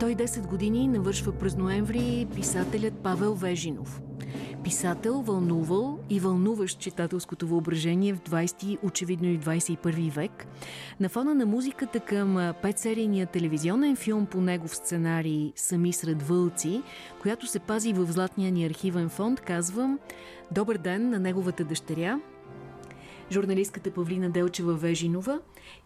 110 години навършва през ноември писателят Павел Вежинов. Писател, вълнувал и вълнуващ читателското въображение в 20 очевидно и в 21 век. На фона на музиката към петсерийния телевизионен филм по негов сценарий «Сами сред вълци», която се пази в златния ни архивен фонд, казвам добър ден на неговата дъщеря, журналистката Павлина Делчева Вежинова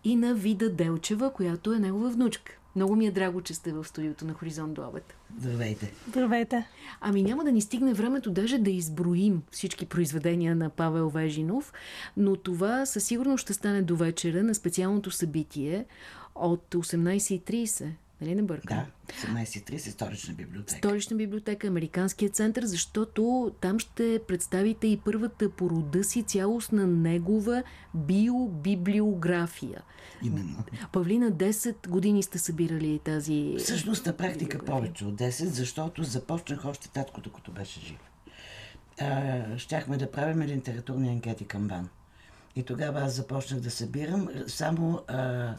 и на Вида Делчева, която е негова внучка. Много ми е драго, че сте в студиото на Хоризонт до обед. Здравейте. Здравейте. Ами няма да ни стигне времето даже да изброим всички произведения на Павел Вежинов, но това със сигурност ще стане до вечера на специалното събитие от 18.30 Нали не бъркам? Да, 18.30 столична библиотека. Столична библиотека, Американския център, защото там ще представите и първата порода си цялостна негова биобиблиография. Именно. Павлина, 10 години сте събирали тази Всъщност на практика повече от 10, защото започнах още таткото, като беше жив. А, щяхме да правим литературни анкети към ВАН. И тогава аз започнах да събирам само а,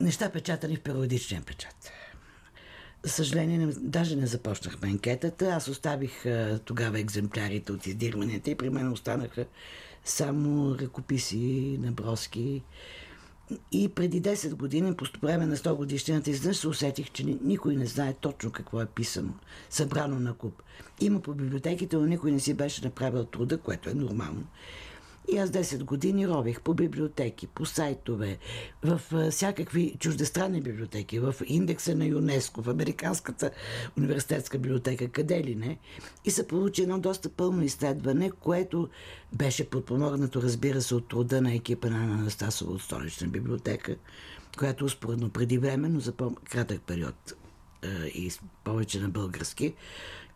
неща печатани в периодичния печат. Съжаление, не, даже не започнахме анкетата. Аз оставих а, тогава екземплярите от издирванията и при мен останаха само ръкописи, наброски. И преди 10 години, по време на 100 годишнината, изведнъж се усетих, че никой не знае точно какво е писано, събрано на куп. Има по библиотеките, но никой не си беше направил труда, което е нормално. И аз 10 години робих по библиотеки, по сайтове, в всякакви чуждестранни библиотеки, в индекса на ЮНЕСКО, в Американската университетска библиотека, къде ли не. И се получи едно доста пълно изследване, което беше подпомогнато, разбира се, от труда на екипа на Анастасова от столична библиотека, която успоредно преди време, но за по-кратък период и повече на български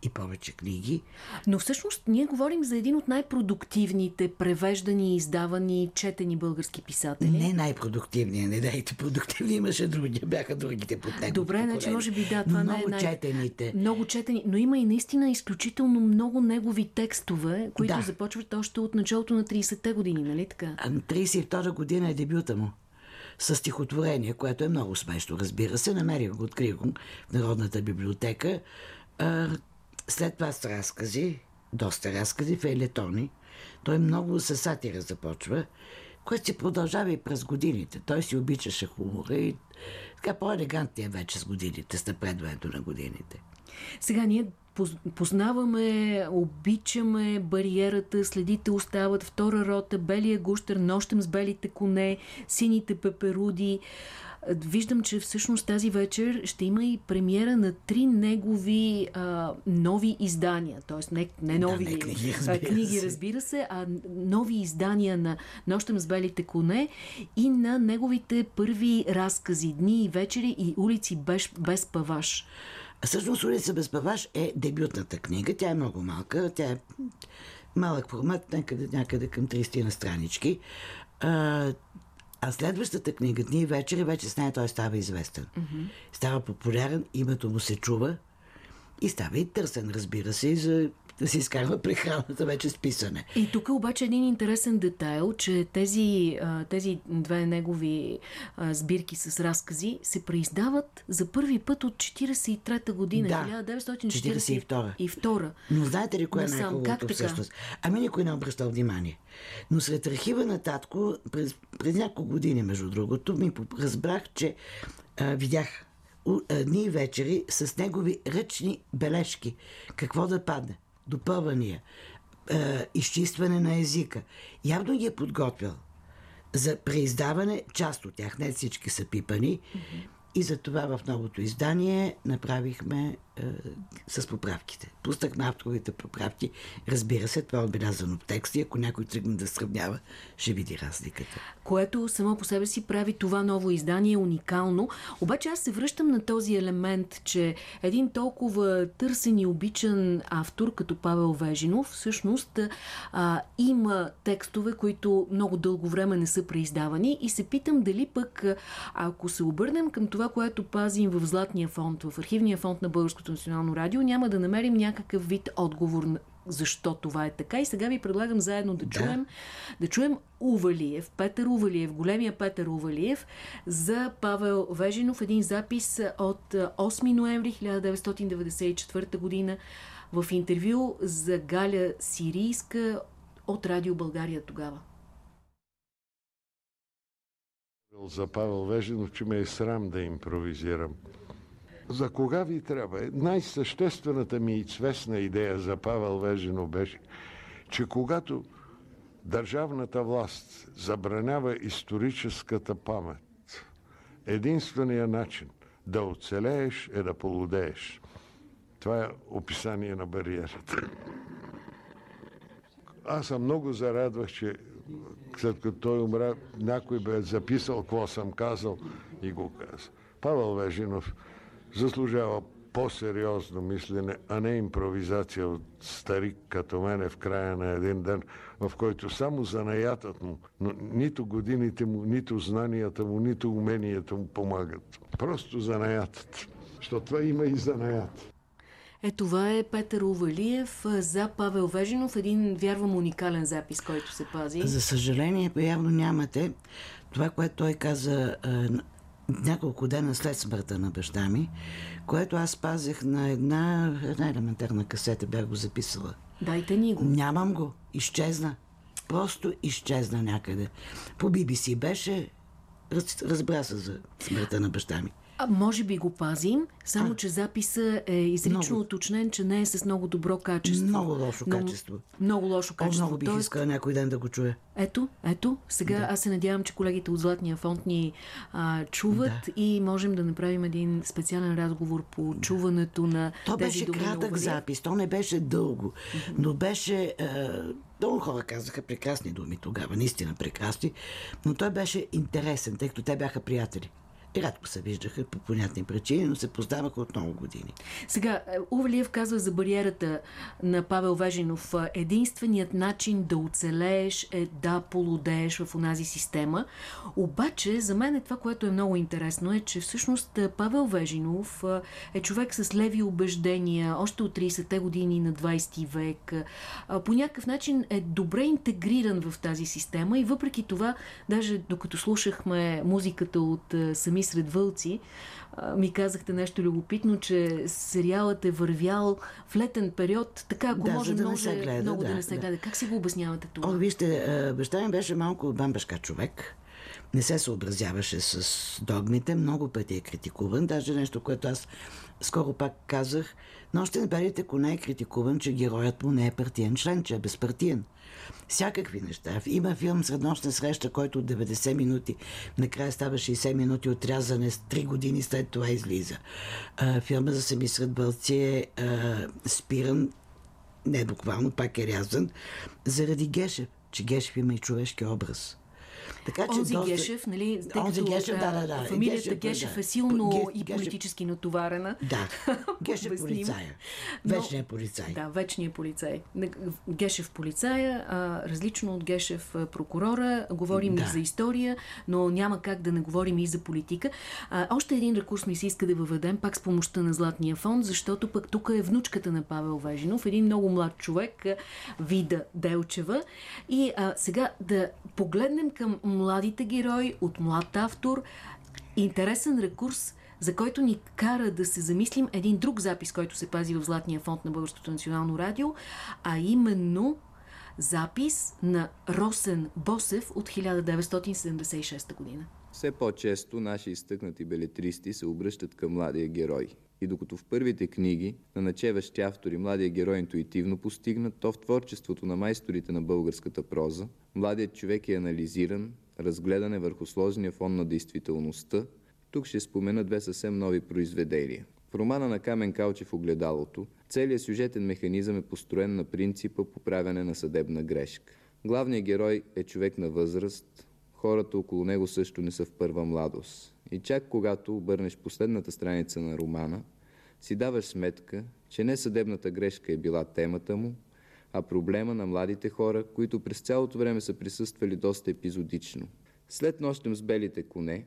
и повече книги. Но всъщност ние говорим за един от най-продуктивните превеждани, издавани, четени български писатели. Не най-продуктивния, не дайте продуктивни, имаше други, бяха другите под него. Добре, значи може би да, това много не е най... четените. Много четени, но има и наистина изключително много негови текстове, които да. започват още от началото на 30-те години, нали така? А 32-та година е дебюта му с стихотворение, което е много смешно, разбира се. Намерих го, открих го в Народната библиотека. А, след това с разкази, доста разкази, фейлетони. Той много с сатира започва, което си продължава и през годините. Той си обичаше хумора и така по-елегантния вече с годините, с напредването на годините. Сега ние познаваме, обичаме бариерата, следите остават, втора рота, белия гущер, нощем с белите коне, сините пеперуди. Виждам, че всъщност тази вечер ще има и премиера на три негови а, нови издания. Тоест не, не нови да, не книги, разбира книги, разбира се, а нови издания на Нощем с белите коне и на неговите първи разкази Дни и вечери и улици без, без паваш. Всъщност Улица без паваш е дебютната книга. Тя е много малка. Тя е малък формат, някъде, някъде към 30 на странички. А, а следващата книга, Дни и вечери, вече с нея той става известен. Mm-hmm. Става популярен, името му се чува и става и търсен, разбира се, за да си изкарва прехраната вече с писане. И тук обаче един интересен детайл, че тези, тези две негови сбирки с разкази се преиздават за първи път от 43-та година, да, 1942. И втора. Но знаете ли кое е най-хубавото всъщност? Ами никой не обръщал внимание. Но сред архива на татко, през, през няколко години, между другото, ми разбрах, че а, видях дни и вечери с негови ръчни бележки. Какво да падне? допълвания, изчистване на езика. Явно ги е подготвил за преиздаване, част от тях, не всички са пипани. Mm-hmm. И за това в новото издание направихме с поправките. Пуснахме авторовите поправки. Разбира се, това е отбелязано в текст и ако някой тръгне да сравнява, ще види разликата. Което само по себе си прави това ново издание уникално. Обаче аз се връщам на този елемент, че един толкова търсен и обичан автор, като Павел Вежинов, всъщност а, има текстове, които много дълго време не са преиздавани и се питам дали пък, ако се обърнем към това, което пазим в Златния фонд, в архивния фонд на Българското национално радио, няма да намерим някакъв вид отговор защо това е така. И сега ви предлагам заедно да чуем, да, да чуем Увалиев, Петър Увалиев, големия Петър Увалиев за Павел Вежинов. Един запис от 8 ноември 1994 година в интервю за Галя Сирийска от Радио България тогава. За Павел Вежинов, че ме е срам да импровизирам. За кога ви трябва? Най-съществената ми и цвестна идея за Павел Вежинов беше, че когато държавната власт забранява историческата памет, единственият начин да оцелееш е да полудееш. Това е описание на бариерата. Аз съм много зарадвах, че след като той умра, някой бе записал какво съм казал и го каза. Павел Вежинов заслужава по-сериозно мислене, а не импровизация от старик като мене в края на един ден, в който само занаятът му, но нито годините му, нито знанията му, нито уменията му помагат. Просто занаятът. Защото това има и занаят. Е, това е Петър Овалиев за Павел Вежинов, един, вярвам, уникален запис, който се пази. За съжаление, явно нямате това, което той каза няколко дена след смъртта на баща ми, което аз пазех на една, една елементарна касета, бях го записала. Дайте ни го. Нямам го. Изчезна. Просто изчезна някъде. По BBC беше, раз, разбра се за смъртта на баща ми. А, може би го пазим, само а, че записа е изрично много, уточнен, че не е с много добро качество. Много лошо но, качество. Много лошо качество. О, много бих Тоест... искала някой ден да го чуя. Ето, ето. Сега да. аз се надявам, че колегите от Златния фонд ни а, чуват да. и можем да направим един специален разговор по да. чуването на То тези беше кратък запис, то не беше дълго, mm-hmm. но беше... А, много хора казаха прекрасни думи тогава, наистина прекрасни, но той беше интересен, тъй като те бяха приятели. Рядко се виждаха по понятни причини, но се познаваха от много години. Сега, е, Увалиев казва за бариерата на Павел Вежинов. Единственият начин да оцелееш е да полудееш в онази система. Обаче, за мен е това, което е много интересно, е, че всъщност е, Павел Вежинов е, е човек с леви убеждения, още от 30-те години на 20 век. По някакъв начин е добре интегриран в тази система и въпреки това, даже докато слушахме музиката от сами ми сред вълци, ми казахте нещо любопитно, че сериалът е вървял в летен период, така ако да, може да се гледа, много да, да не се да. гледа. Как си го обяснявате това? О, вижте, баща ми беше малко бамбашка човек. Не се съобразяваше с догмите, много пъти е критикуван. Даже нещо, което аз скоро пак казах, но още не белите, ако не е критикуван, че героят му не е партиен член, че е безпартиен. Всякакви неща. Има филм Среднощна среща, който от 90 минути накрая става 60 минути отрязане с 3 години след това излиза. Филма за сами сред бълци е спиран, не буквално, пак е рязан, заради Гешев, че Гешев има и човешки образ. Така, че Онзи доста... Гешев, нали, тъй Онзи като Гешев, да, да, да. фамилията Гешев, Гешев да. е силно Ге, и политически Гешев... натоварена. Да, Гешев полицая. Вечният полицай. Да, вечният полицай. Гешев полицая, а, различно от Гешев прокурора. Говорим да. и за история, но няма как да не говорим и за политика. А, още един рекурс ми се иска да въведем, пак с помощта на Златния фонд, защото пък тук е внучката на Павел Вежинов, един много млад човек, Вида Делчева. И а, сега да погледнем към младите герои от млад автор. Интересен рекурс, за който ни кара да се замислим един друг запис, който се пази в Златния фонд на Българското национално радио, а именно запис на Росен Босев от 1976 година. Все по-често наши изтъкнати белетристи се обръщат към младия герой. И докато в първите книги на начеващи автори младия герой интуитивно постигнат, то в творчеството на майсторите на българската проза, младият човек е анализиран, разгледан е върху сложния фон на действителността. Тук ще спомена две съвсем нови произведения. В романа на Камен Калчев «Огледалото» целият сюжетен механизъм е построен на принципа поправяне на съдебна грешка. Главният герой е човек на възраст, хората около него също не са в първа младост. И чак когато обърнеш последната страница на романа, си даваш сметка, че не съдебната грешка е била темата му, а проблема на младите хора, които през цялото време са присъствали доста епизодично. След нощем с белите коне,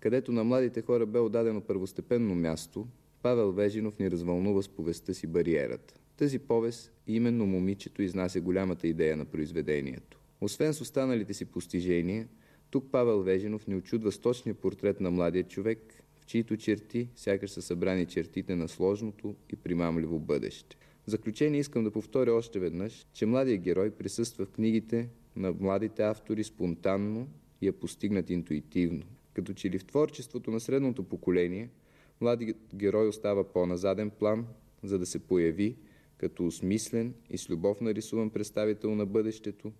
където на младите хора бе отдадено първостепенно място, Павел Вежинов ни развълнува с повестта си бариерата. Тази повест именно момичето изнася голямата идея на произведението. Освен с останалите си постижения, тук Павел Веженов ни очудва с точния портрет на младия човек, в чието черти сякаш са събрани чертите на сложното и примамливо бъдеще. В заключение искам да повторя още веднъж, че младият герой присъства в книгите на младите автори спонтанно и е постигнат интуитивно. Като че ли в творчеството на средното поколение, младият герой остава по-назаден план, за да се появи като осмислен и с любов нарисуван представител на бъдещето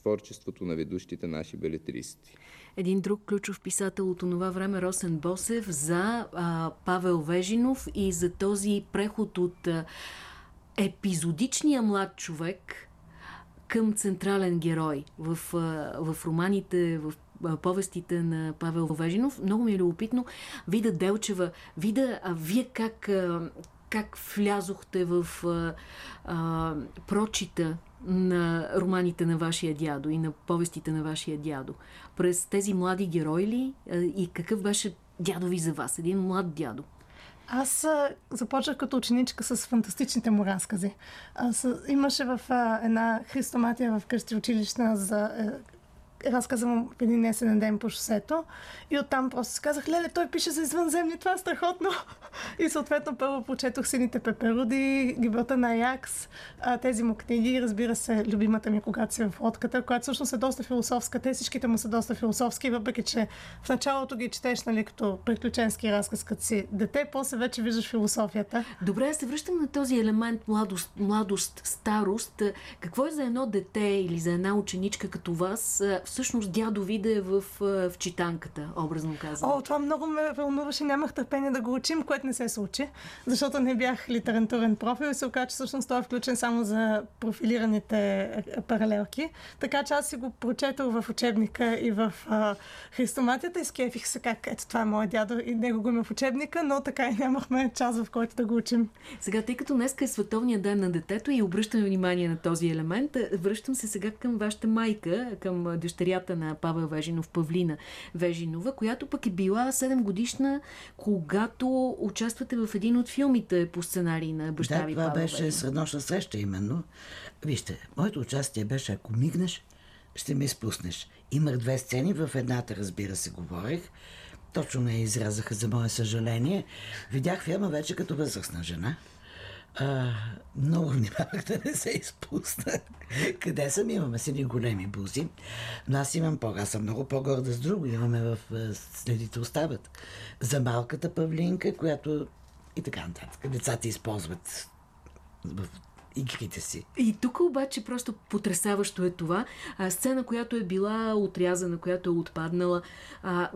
творчеството на ведущите наши белетристи. Един друг ключов писател от това време, Росен Босев, за а, Павел Вежинов и за този преход от а, епизодичния млад човек към централен герой в, в романите, в повестите на Павел Вежинов. Много ми е любопитно. Вида Делчева, вида а, вие как, как влязохте в а, а, прочита на романите на вашия дядо и на повестите на вашия дядо. През тези млади герои ли и какъв беше дядо ви за вас? Един млад дядо. Аз а, започнах като ученичка с фантастичните му разкази. А, с, имаше в а, една христоматия в къщи училищна за разказа му един несен ден по шосето. И оттам просто си казах, леле, той пише за извънземни, това е страхотно. И съответно първо прочетох Сините пеперуди, Гибелта на Аякс, тези му книги, разбира се, любимата ми, когато си в лодката, която всъщност е доста философска. Те всичките му са доста философски, въпреки че в началото ги четеш, нали, като приключенски разказ, като си дете, после вече виждаш философията. Добре, се връщам на този елемент младост, младост старост. Какво е за едно дете или за една ученичка като вас всъщност дядо ви да е в, в читанката, образно казано? О, това много ме вълнуваше. Нямах търпение да го учим, което не се случи, защото не бях литературен профил и се оказа, че всъщност той е включен само за профилираните паралелки. Така че аз си го прочетох в учебника и в а, христоматията и скефих се как ето това е моят дядо и него го има в учебника, но така и нямахме час в който да го учим. Сега, тъй като днес е Световния ден на детето и обръщаме внимание на този елемент, връщам се сега към вашата майка, към дъщеря дъщерята на Павел Вежинов, Павлина Вежинова, която пък е била 7 годишна, когато участвате в един от филмите по сценарий на баща да, ви това Павел беше Вежинов. среднощна среща именно. Вижте, моето участие беше, ако мигнеш, ще ме изпуснеш. Имах две сцени, в едната, разбира се, говорех. Точно не изразаха за мое съжаление. Видях филма вече като възрастна жена. А, много внимавах да не се изпусна. Къде съм? Имаме си ни големи бузи. Но аз имам по Аз съм много по-горда с друго. Имаме в следите остават. За малката павлинка, която и така нататък. Децата използват в игрите си. И тук обаче просто потрясаващо е това. А, сцена, която е била отрязана, която е отпаднала. А,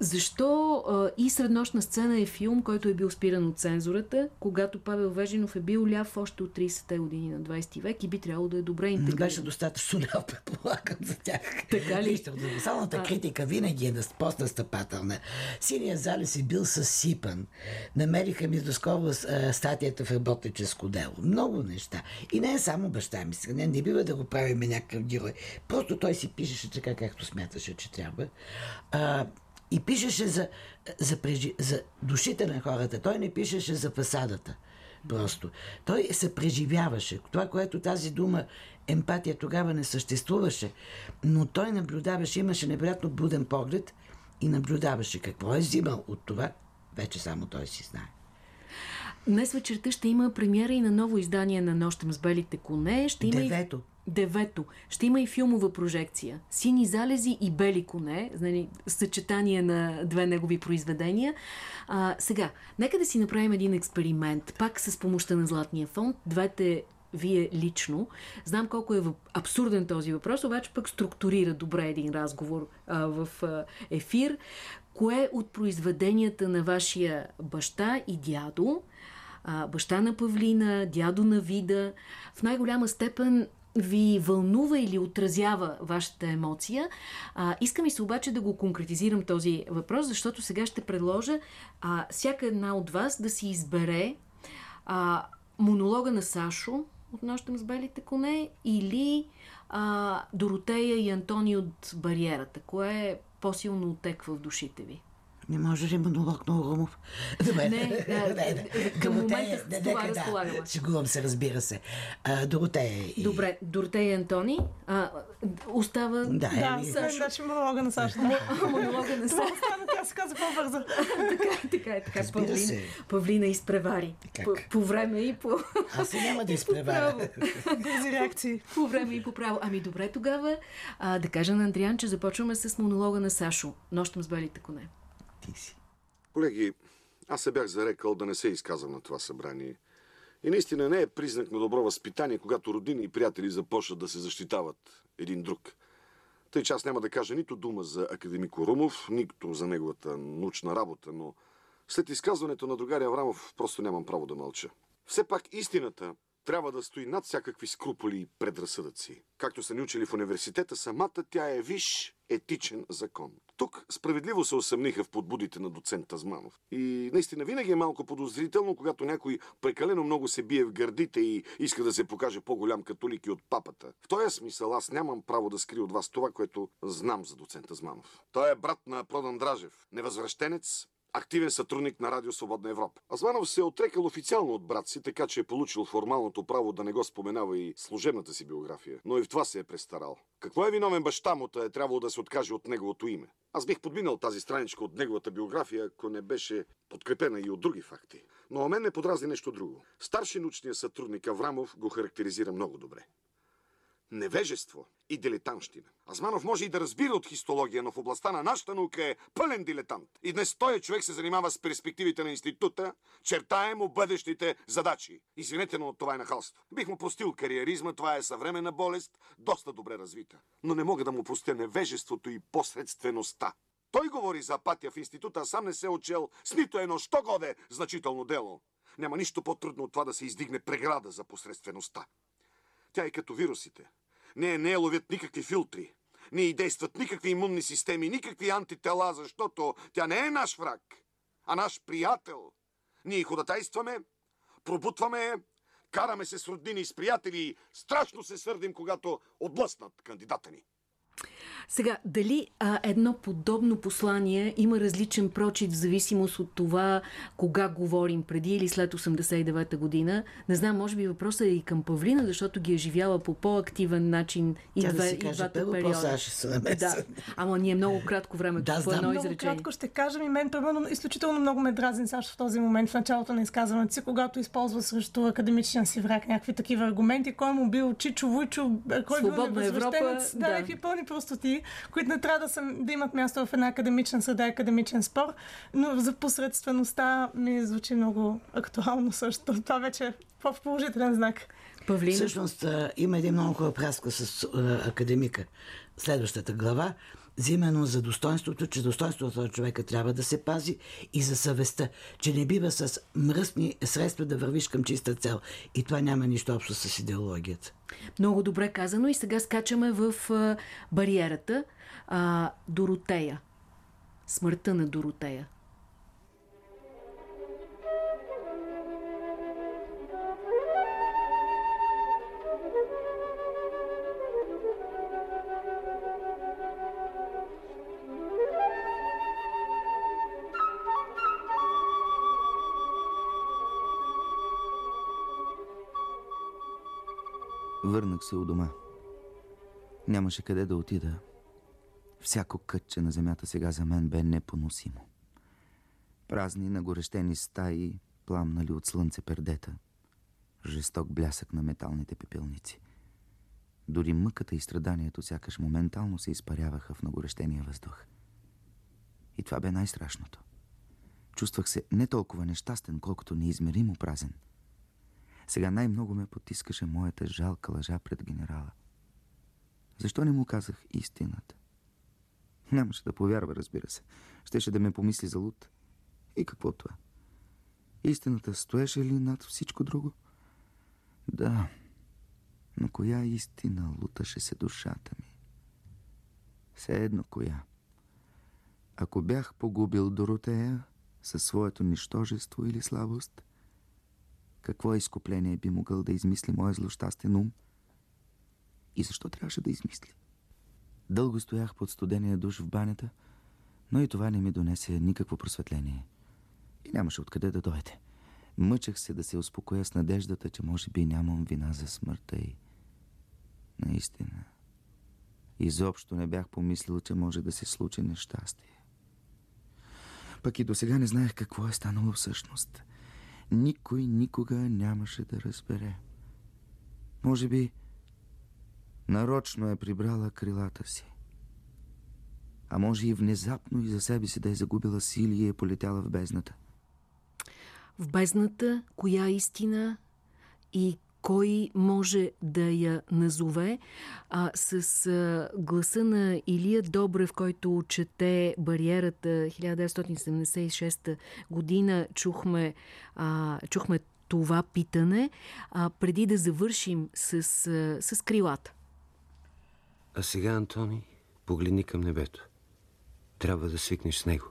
защо а, и среднощна сцена е филм, който е бил спиран от цензурата, когато Павел Вежинов е бил ляв още от 30-те години на 20 век и би трябвало да е добре интегриран? Беше достатъчно ляв, предполагам за тях. Така ли? Вижте, универсалната а... критика винаги е постнастъпателна. Синия залез е бил съсипан. Намериха ми доскоро статията в работническо дело. Много неща. И не е само баща ми. Не, не бива да го правим някакъв герой. Просто той си пишеше така, както смяташе, че трябва. А, и пишеше за, за, прежи, за душите на хората. Той не пишеше за фасадата. Просто. Той се преживяваше. Това, което тази дума емпатия тогава не съществуваше. Но той наблюдаваше, имаше невероятно буден поглед и наблюдаваше какво е взимал от това. Вече само той си знае. Днес вечерта ще има премиера и на ново издание на Нощем с белите коне. Ще има Девето. Девето. Ще има и филмова прожекция. Сини залези и бели коне. Нали, съчетание на две негови произведения. А, сега, нека да си направим един експеримент. Пак с помощта на Златния фонд. Двете вие лично. Знам колко е абсурден този въпрос, обаче пък структурира добре един разговор а, в а, ефир. Кое от произведенията на вашия баща и дядо, а, баща на Павлина, дядо на Вида, в най-голяма степен ви вълнува или отразява вашата емоция. А, искам и се обаче да го конкретизирам този въпрос, защото сега ще предложа а, всяка една от вас да си избере а, монолога на Сашо от Нощем с белите коне или а, Доротея и Антони от Бариерата. Кое е по-силно отеква в душите ви? Не може ли монолог на Урумов? Добре. Не, да, към момента с това разполагаме. Шегувам се, разбира се. А, Доротея и... Добре, Доротея и Антони. А, остава... Да, да е, Сашо. Значи монолога на Сашо. монолога на Сашо. Това тя се казва по-бързо. така, така е, така. Павлин, Павлина изпревари. По, по време и по... Аз няма да изпреваря. Бързи реакции. По време и по право. Ами добре тогава, а, да кажа на Андриан, че започваме с монолога на Сашо. Нощем с белите коне. Ти си. Колеги, аз се бях зарекал да не се изказвам на това събрание. И наистина не е признак на добро възпитание, когато родини и приятели започнат да се защитават един друг. Тъй че аз няма да кажа нито дума за академик Румов, нито за неговата научна работа, но след изказването на другаря Аврамов просто нямам право да мълча. Все пак истината трябва да стои над всякакви скруполи и предразсъдъци. Както са ни учили в университета, самата тя е виш етичен закон. Тук справедливо се усъмниха в подбудите на доцент Тазманов. И наистина винаги е малко подозрително, когато някой прекалено много се бие в гърдите и иска да се покаже по-голям католик и от папата. В този смисъл аз нямам право да скрия от вас това, което знам за доцент Тазманов. Той е брат на Продан Дражев, невъзвръщенец, активен сътрудник на Радио Свободна Европа. Азванов се е отрекал официално от брат си, така че е получил формалното право да не го споменава и служебната си биография. Но и в това се е престарал. Какво е виновен баща му, е трябвало да се откаже от неговото име? Аз бих подминал тази страничка от неговата биография, ако не беше подкрепена и от други факти. Но мен ме подразни нещо друго. Старши научният сътрудник Аврамов го характеризира много добре невежество и дилетантщина. Азманов може и да разбира от хистология, но в областта на нашата наука е пълен дилетант. И днес той човек се занимава с перспективите на института, чертае му бъдещите задачи. Извинете, но това е нахалство. Бих му простил кариеризма, това е съвременна болест, доста добре развита. Но не мога да му простя невежеството и посредствеността. Той говори за апатия в института, а сам не се е учел с нито едно, що годе значително дело. Няма нищо по-трудно от това да се издигне преграда за посредствеността. Тя е като вирусите. Не, не ловят никакви филтри. Не и действат никакви имунни системи, никакви антитела, защото тя не е наш враг, а наш приятел. Ние ходатайстваме, пробутваме, караме се с роднини и с приятели и страшно се сърдим, когато отблъснат кандидата ни. Сега, дали а, едно подобно послание има различен прочит в зависимост от това кога говорим, преди или след 89-та година? Не знам, може би въпросът е и към Павлина, защото ги е живяла по по-активен начин и, Тя две, да си и двата периода. Ще се да, ама ние много кратко време да, по едно много изречение. кратко ще кажем и мен, примерно, изключително много ме дразни Саш в този момент, в началото на изказването си, когато използва срещу академичния си враг някакви такива аргументи, кой му бил Чичо Вуйчо, кой Свободна бил Европа, да, да. някакви пълни простоти, които не трябва да, са, да имат място в една академична среда, академичен спор, но за посредствеността ми звучи много актуално също. Това вече е в положителен знак. Павлина? Всъщност има един много хубав разказ с академика. Следващата глава именно за достоинството, че достоинството на човека трябва да се пази и за съвестта, че не бива с мръсни средства да вървиш към чиста цел. И това няма нищо общо с идеологията. Много добре казано и сега скачаме в бариерата. Доротея. Смъртта на Доротея. Върнах се у дома. Нямаше къде да отида. Всяко кътче на земята сега за мен бе непоносимо. Празни, нагорещени стаи, пламнали от слънце пердета. Жесток блясък на металните пепелници. Дори мъката и страданието сякаш моментално се изпаряваха в нагорещения въздух. И това бе най-страшното. Чувствах се не толкова нещастен, колкото неизмеримо празен – сега най-много ме потискаше моята жалка лъжа пред генерала. Защо не му казах истината? Нямаше да повярва, разбира се. Щеше да ме помисли за луд. И какво това? Истината стоеше ли над всичко друго? Да, но коя истина луташе се душата ми? Все едно коя. Ако бях погубил Доротея със своето нищожество или слабост – какво изкупление би могъл да измисли моя злощастен ум? И защо трябваше да измисли? Дълго стоях под студения душ в банята, Но и това не ми донесе никакво просветление. И нямаше откъде да дойде. Мъчах се да се успокоя с надеждата, че може би нямам вина за смъртта и... Наистина. Изобщо не бях помислил, че може да се случи нещастие. Пък и до сега не знаех какво е станало всъщност. Никой никога нямаше да разбере. Може би нарочно е прибрала крилата си. А може и внезапно и за себе си да е загубила сили и е полетяла в бездната. В бездната, коя истина и кой може да я назове. А, с а, гласа на Илия Добрев, който чете бариерата 1976 година, чухме, а, чухме това питане, а, преди да завършим с, а, с крилата. А сега, Антони, погледни към небето. Трябва да свикнеш с него.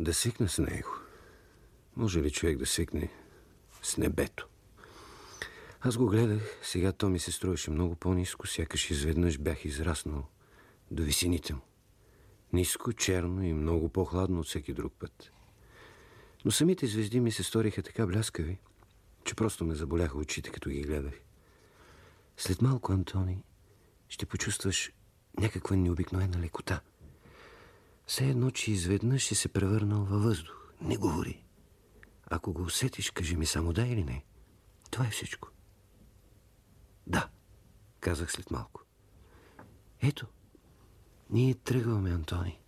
Да свикна с него. Може ли човек да свикне с небето? Аз го гледах, сега то ми се строеше много по-низко, сякаш изведнъж бях израснал до висините му. Ниско, черно и много по-хладно от всеки друг път. Но самите звезди ми се сториха така бляскави, че просто ме заболяха очите, като ги гледах. След малко, Антони, ще почувстваш някаква необикновена лекота. Все едно, че изведнъж ще се превърнал във въздух. Не говори. Ако го усетиш, кажи ми само да или не. Това е всичко. Да, казах след малко. Ето, ние тръгваме, Антони.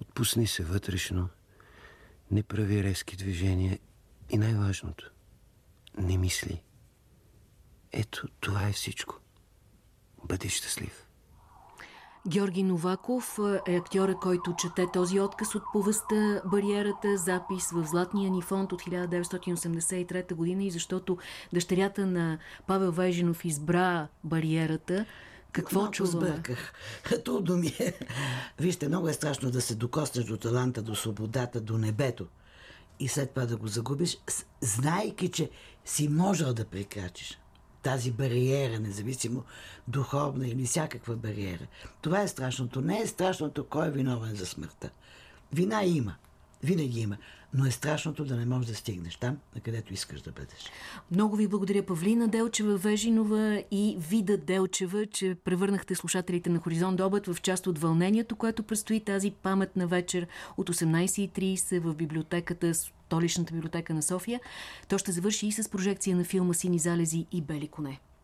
Отпусни се вътрешно, не прави резки движения и най-важното, не мисли. Ето, това е всичко. Бъди щастлив. Георги Новаков е актьора, който чете този отказ от повестта Бариерата, запис в Златния ни фонд от 1983 година и защото дъщерята на Павел Вежинов избра Бариерата. Какво Малко чуваме? сбърках. Трудно ми е. Вижте, много е страшно да се докоснеш до таланта, до свободата, до небето. И след това да го загубиш, знайки, че си можел да прекрачиш тази бариера, независимо духовна или всякаква бариера. Това е страшното. Не е страшното кой е виновен за смъртта. Вина има. Винаги има. Но е страшното да не можеш да стигнеш там, на където искаш да бъдеш. Много ви благодаря Павлина Делчева Вежинова и Вида Делчева, че превърнахте слушателите на Хоризонт Добът в част от вълнението, което предстои тази паметна вечер от 18.30 в библиотеката, столичната библиотека на София. То ще завърши и с прожекция на филма Сини залези и Бели коне.